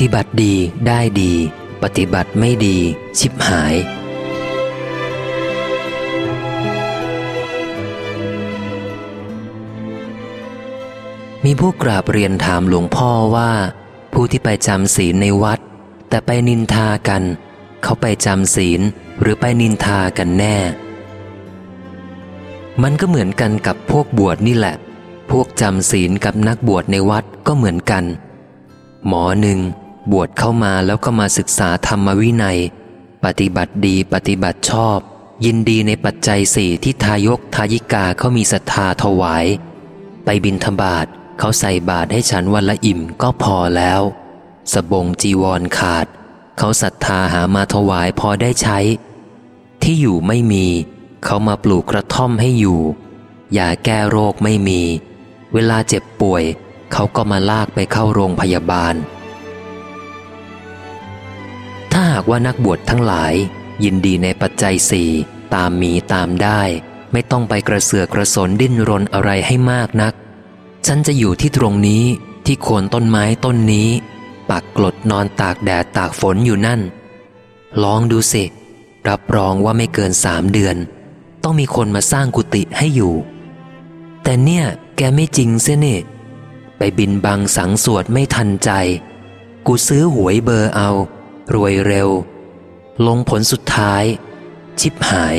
ฏิบัติดีได้ดี ปฏิบัติไม่ดี ชิบหาย มีผู้กราบเรียนถามหลวงพ่อว่า ผู้ที่ไปจำศีลในวัด แต่ไปนินทากัน เขาไปจำศีลหรือไปนินทากันแน่ มันก็เหมือนกันกับพวกบวชนี่แหละ พวกจำศีลกับนักบวชในวัดก็เหมือนกัน หมอหนึ่ง บวชเข้ามาแล้วก็มาศึกษาธรรมวินัย ปฏิบัติดีปฏิบัติชอบ ยินดีในปัจจัยสี่ที่ทายกทายิกาเขามีศรัทธาถวาย ไปบินธบาตเขาใส่บาตรให้ฉันวันละอิ่มก็พอแล้ว สบงจีวรขาด เขาศรัทธาหามาถวายพอได้ใช้ ที่อยู่ไม่มี เขามาปลูกกระท่อมให้อยู่ยาแก้โรคไม่มี เวลาเจ็บป่วย เขาก็มาลากไปเข้าโรงพยาบาลากว่านักบวชทั้งหลาย ยินดีในปัจจัยสี่ตามมีตามได้ ไม่ต้องไปกระเสือกกระสนดิ้นรนอะไรให้มากนัก ฉันจะอยู่ที่ตรงนี้ที่โคนต้นไม้ต้นนี้ ปักกลดนอนตากแดดตากฝนอยู่นั่น ลองดูสิ รับรองว่าไม่เกินสามเดือน ต้องมีคนมาสร้างกุฏิให้อยู่ แต่เนี่ยแกไม่จริงเสียนี่ไปบินบังสังสวดไม่ทันใจ กูซื้อหวยเบอร์เอา รวยเร็ว ลงผลสุดท้าย ชิบหาย